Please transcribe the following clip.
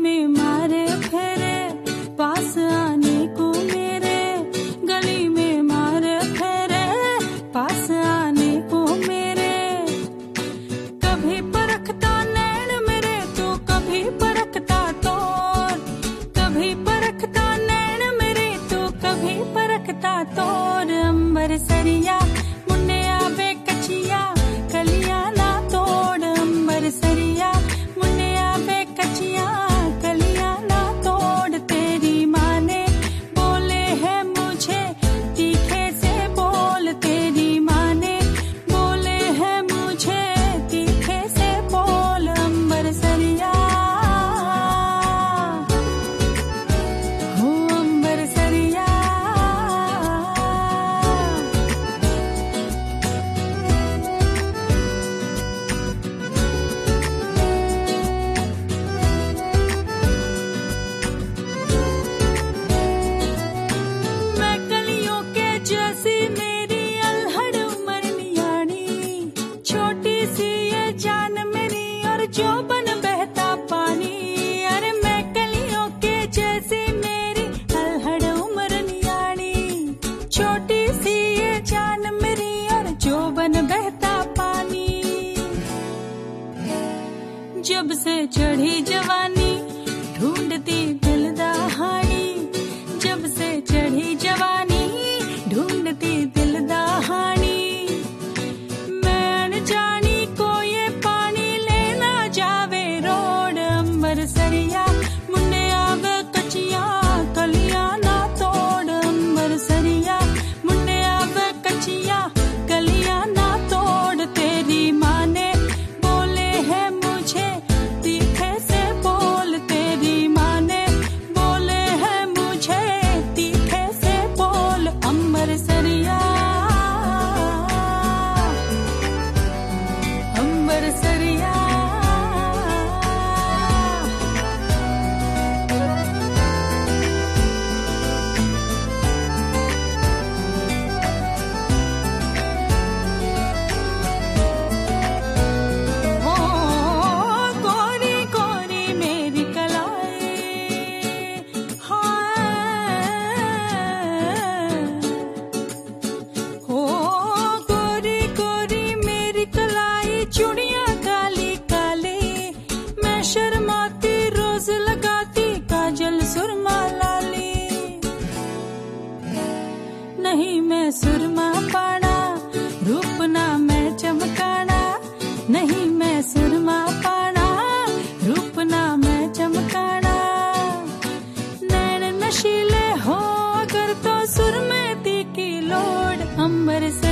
में मारे फेरे, पास आने को मेरे, गली में मारे फेरे, पास आने को मेरे। कभी परखता नैन मेरे तो कभी परखता तोर। कभी परखता नैन मेरे तो कभी परखता तोर। अंबर सरिया जो बन बहता पानी। मैं मेरी उमर छोटी सी ये जान बहता पानी। जब चढ़ी जवानी, ढूंढती दिल दहानी। जब से चढ़ी जवानी अंबर नहीं मैं सुरमा पाना रूप ना मैं चमकाना, नहीं मैं सुरमा पाना रूप ना मैं चमकाना। नैन नशीले हो अगर तो सुर में तीखी लोड, अंबर से